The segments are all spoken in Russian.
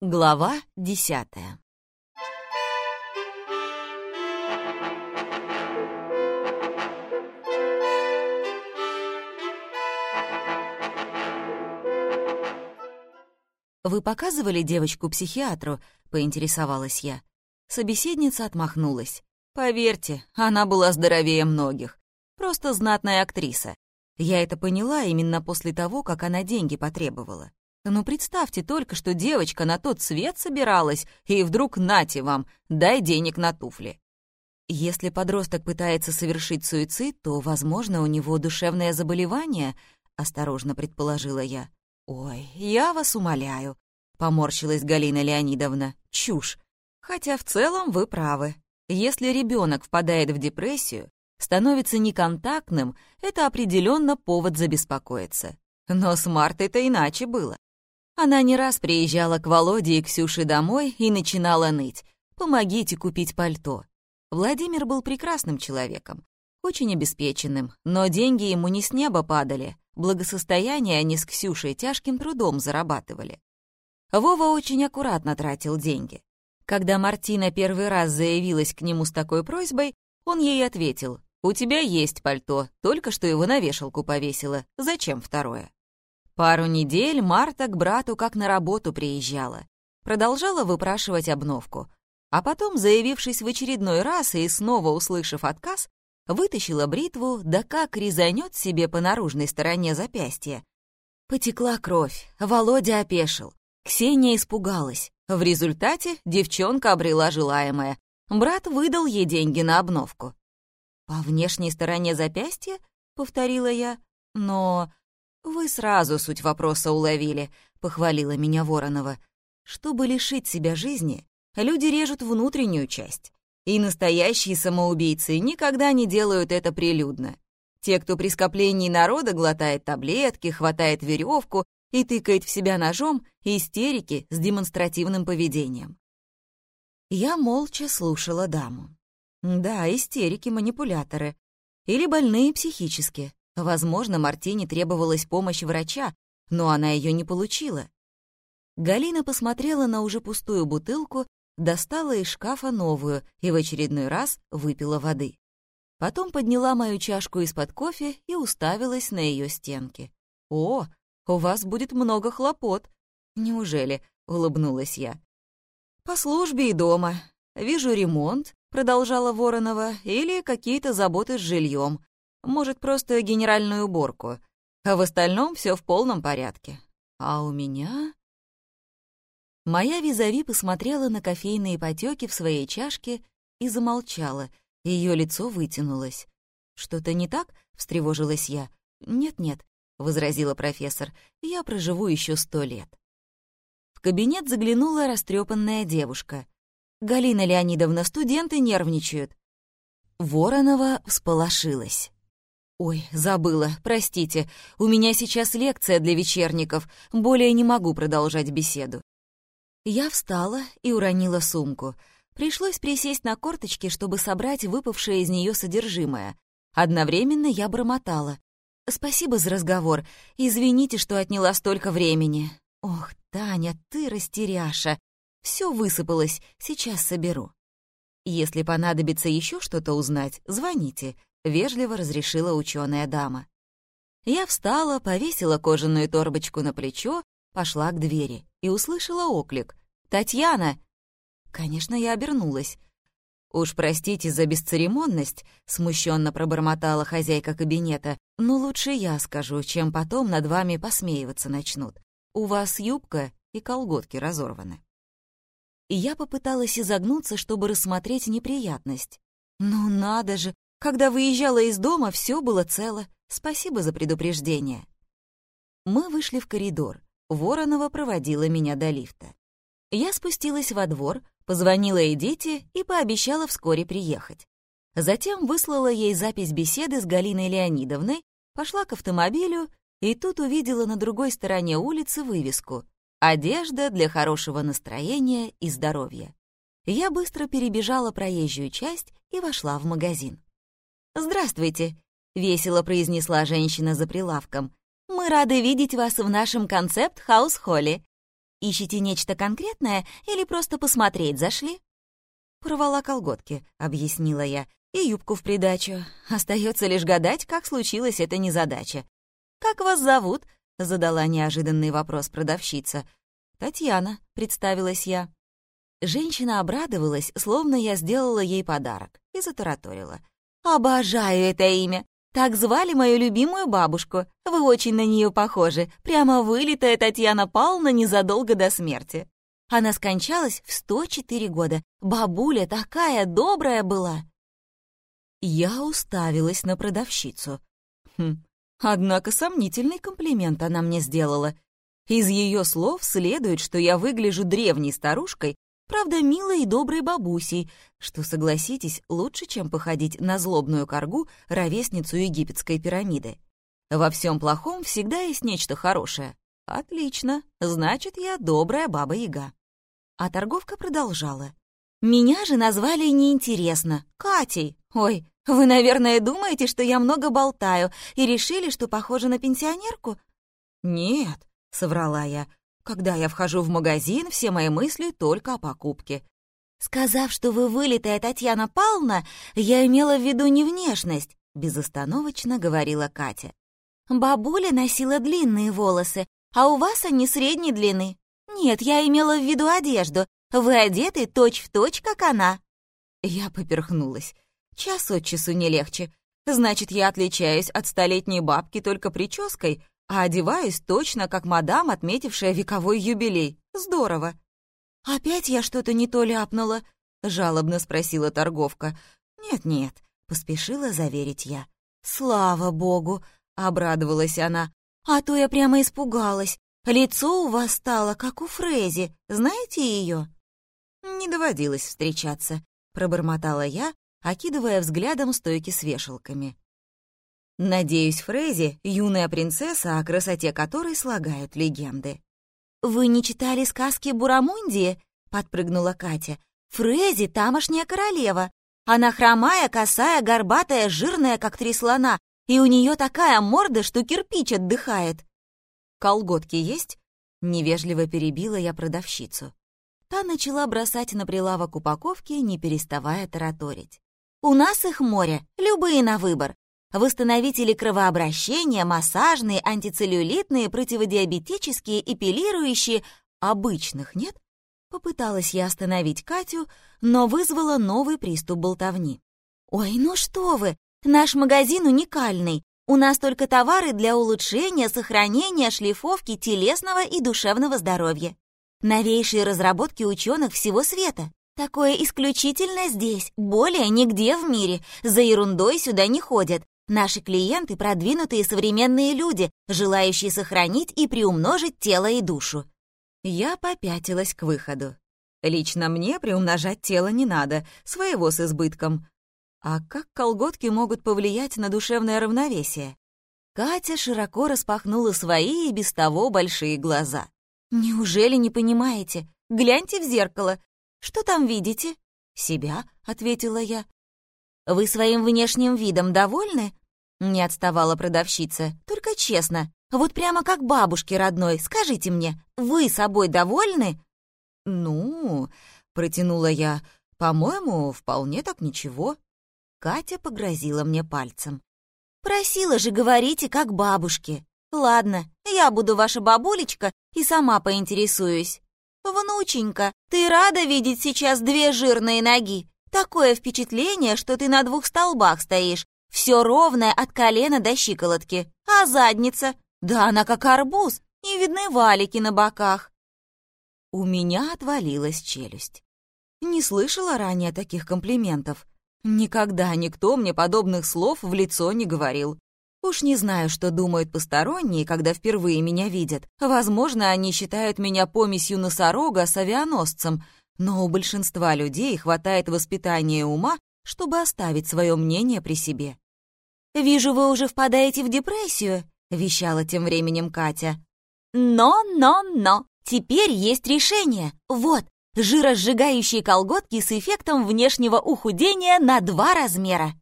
Глава десятая «Вы показывали девочку психиатру?» — поинтересовалась я. Собеседница отмахнулась. «Поверьте, она была здоровее многих. Просто знатная актриса. Я это поняла именно после того, как она деньги потребовала. Ну, представьте только, что девочка на тот свет собиралась, и вдруг нате вам, дай денег на туфли. Если подросток пытается совершить суицид, то, возможно, у него душевное заболевание, осторожно предположила я. Ой, я вас умоляю, поморщилась Галина Леонидовна. Чушь. Хотя в целом вы правы. Если ребенок впадает в депрессию, становится неконтактным, это определенно повод забеспокоиться. Но с Мартой-то иначе было. Она не раз приезжала к Володе и Ксюше домой и начинала ныть. «Помогите купить пальто». Владимир был прекрасным человеком, очень обеспеченным, но деньги ему не с неба падали, благосостояние они с Ксюшей тяжким трудом зарабатывали. Вова очень аккуратно тратил деньги. Когда Мартина первый раз заявилась к нему с такой просьбой, он ей ответил, «У тебя есть пальто, только что его на вешалку повесила, зачем второе?» Пару недель Марта к брату как на работу приезжала. Продолжала выпрашивать обновку. А потом, заявившись в очередной раз и снова услышав отказ, вытащила бритву, да как резанет себе по наружной стороне запястья. Потекла кровь, Володя опешил. Ксения испугалась. В результате девчонка обрела желаемое. Брат выдал ей деньги на обновку. «По внешней стороне запястья?» — повторила я. «Но «Вы сразу суть вопроса уловили», — похвалила меня Воронова. «Чтобы лишить себя жизни, люди режут внутреннюю часть. И настоящие самоубийцы никогда не делают это прилюдно. Те, кто при скоплении народа глотает таблетки, хватает веревку и тыкает в себя ножом, истерики с демонстративным поведением. Я молча слушала даму. Да, истерики, манипуляторы. Или больные психически. Возможно, Мартине требовалась помощь врача, но она ее не получила. Галина посмотрела на уже пустую бутылку, достала из шкафа новую и в очередной раз выпила воды. Потом подняла мою чашку из-под кофе и уставилась на ее стенки. «О, у вас будет много хлопот!» «Неужели?» — улыбнулась я. «По службе и дома. Вижу ремонт», — продолжала Воронова, «или какие-то заботы с жильем. Может, просто генеральную уборку. А в остальном все в полном порядке. А у меня... Моя визави посмотрела на кофейные потеки в своей чашке и замолчала. Ее лицо вытянулось. «Что-то не так?» — встревожилась я. «Нет-нет», — возразила профессор, — «я проживу еще сто лет». В кабинет заглянула растрепанная девушка. «Галина Леонидовна, студенты нервничают». Воронова всполошилась. «Ой, забыла, простите. У меня сейчас лекция для вечерников. Более не могу продолжать беседу». Я встала и уронила сумку. Пришлось присесть на корточки, чтобы собрать выпавшее из нее содержимое. Одновременно я бормотала. «Спасибо за разговор. Извините, что отняла столько времени». «Ох, Таня, ты растеряша. Все высыпалось, сейчас соберу». «Если понадобится еще что-то узнать, звоните», — вежливо разрешила ученая дама. Я встала, повесила кожаную торбочку на плечо, пошла к двери и услышала оклик. «Татьяна!» Конечно, я обернулась. «Уж простите за бесцеремонность», — смущенно пробормотала хозяйка кабинета, «но лучше я скажу, чем потом над вами посмеиваться начнут. У вас юбка и колготки разорваны». И я попыталась изогнуться, чтобы рассмотреть неприятность. «Ну надо же, когда выезжала из дома, все было цело. Спасибо за предупреждение. Мы вышли в коридор. Воронова проводила меня до лифта. Я спустилась во двор, позвонила Эдите и пообещала вскоре приехать. Затем выслала ей запись беседы с Галиной Леонидовной, пошла к автомобилю и тут увидела на другой стороне улицы вывеску «Одежда для хорошего настроения и здоровья». Я быстро перебежала проезжую часть и вошла в магазин. «Здравствуйте», — весело произнесла женщина за прилавком. «Мы рады видеть вас в нашем концепт-хаус-холле. Ищете нечто конкретное или просто посмотреть зашли?» «Порвала колготки», — объяснила я, — «и юбку в придачу. Остается лишь гадать, как случилась эта незадача». «Как вас зовут?» — задала неожиданный вопрос продавщица. «Татьяна», — представилась я. Женщина обрадовалась, словно я сделала ей подарок, и затараторила. «Обожаю это имя! Так звали мою любимую бабушку. Вы очень на нее похожи. Прямо вылитая Татьяна Павловна незадолго до смерти. Она скончалась в 104 года. Бабуля такая добрая была!» Я уставилась на продавщицу. Хм, однако сомнительный комплимент она мне сделала. Из ее слов следует, что я выгляжу древней старушкой, Правда, милой и доброй бабусей, что, согласитесь, лучше, чем походить на злобную коргу, ровесницу египетской пирамиды. Во всем плохом всегда есть нечто хорошее. Отлично, значит, я добрая баба-яга. А торговка продолжала. Меня же назвали неинтересно, Катей. Ой, вы, наверное, думаете, что я много болтаю и решили, что похожа на пенсионерку? Нет, соврала я, когда я вхожу в магазин, все мои мысли только о покупке. Сказав, что вы вылитая Татьяна Павловна, я имела в виду не внешность, безостановочно говорила Катя. Бабуля носила длинные волосы, а у вас они средней длины. Нет, я имела в виду одежду. Вы одеты точь-в-точь, точь, как она. Я поперхнулась. Час от часу не легче. Значит, я отличаюсь от столетней бабки только прической, а одеваюсь точно как мадам, отметившая вековой юбилей. Здорово. «Опять я что-то не то ляпнула?» — жалобно спросила торговка. «Нет-нет», — поспешила заверить я. «Слава богу!» — обрадовалась она. «А то я прямо испугалась. Лицо у вас стало, как у Фрези. Знаете ее?» «Не доводилось встречаться», — пробормотала я, окидывая взглядом стойки с вешалками. Надеюсь, Фрейзи — юная принцесса, о красоте которой слагают легенды. «Вы не читали сказки Бурамунди?» — подпрыгнула Катя. «Фрейзи — тамошняя королева. Она хромая, косая, горбатая, жирная, как три слона, и у нее такая морда, что кирпич отдыхает». «Колготки есть?» — невежливо перебила я продавщицу. Та начала бросать на прилавок упаковки, не переставая тараторить. «У нас их море, любые на выбор восстановители кровообращения, массажные, антицеллюлитные, противодиабетические, эпилирующие. Обычных нет? Попыталась я остановить Катю, но вызвала новый приступ болтовни. «Ой, ну что вы! Наш магазин уникальный. У нас только товары для улучшения, сохранения, шлифовки телесного и душевного здоровья. Новейшие разработки ученых всего света. Такое исключительно здесь, более нигде в мире. За ерундой сюда не ходят. Наши клиенты — продвинутые современные люди, желающие сохранить и приумножить тело и душу. Я попятилась к выходу. Лично мне приумножать тело не надо, своего с избытком. А как колготки могут повлиять на душевное равновесие? Катя широко распахнула свои и без того большие глаза. «Неужели не понимаете? Гляньте в зеркало. Что там видите?» «Себя», — ответила я. «Вы своим внешним видом довольны?» Не отставала продавщица. «Только честно, вот прямо как бабушке родной, скажите мне, вы собой довольны?» «Ну...» — протянула я. «По-моему, вполне так ничего». Катя погрозила мне пальцем. «Просила же, говорите, как бабушке. Ладно, я буду ваша бабулечка и сама поинтересуюсь. Внученька, ты рада видеть сейчас две жирные ноги? Такое впечатление, что ты на двух столбах стоишь. Все ровное от колена до щиколотки. А задница? Да она как арбуз, и видны валики на боках. У меня отвалилась челюсть. Не слышала ранее таких комплиментов. Никогда никто мне подобных слов в лицо не говорил. Уж не знаю, что думают посторонние, когда впервые меня видят. Возможно, они считают меня помесью носорога с авианосцем, но у большинства людей хватает воспитания ума, чтобы оставить свое мнение при себе. «Вижу, вы уже впадаете в депрессию», — вещала тем временем Катя. «Но, но, но, теперь есть решение. Вот, жиросжигающие колготки с эффектом внешнего ухудения на два размера».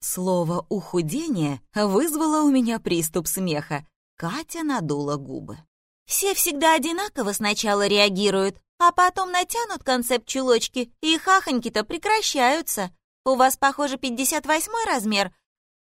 Слово «ухудение» вызвало у меня приступ смеха. Катя надула губы. Все всегда одинаково сначала реагируют, а потом натянут концепт чулочки, и хахоньки-то прекращаются. У вас, похоже, 58 размер?»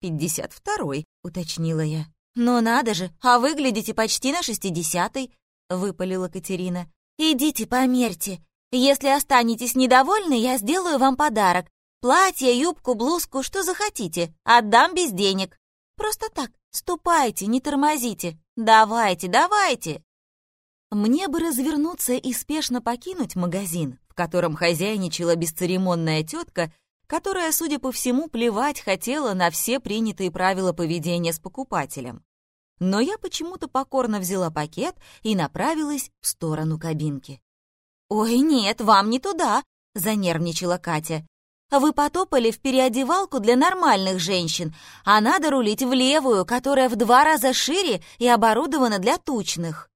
«Пятьдесят второй», — уточнила я. «Ну надо же, а выглядите почти на шестидесятый», — выпалила Катерина. «Идите померьте. Если останетесь недовольны, я сделаю вам подарок. Платье, юбку, блузку, что захотите. Отдам без денег. Просто так, ступайте, не тормозите. Давайте, давайте!» Мне бы развернуться и спешно покинуть магазин, в котором хозяйничала бесцеремонная тетка, которая, судя по всему, плевать хотела на все принятые правила поведения с покупателем. Но я почему-то покорно взяла пакет и направилась в сторону кабинки. «Ой, нет, вам не туда!» — занервничала Катя. «Вы потопали в переодевалку для нормальных женщин, а надо рулить в левую, которая в два раза шире и оборудована для тучных».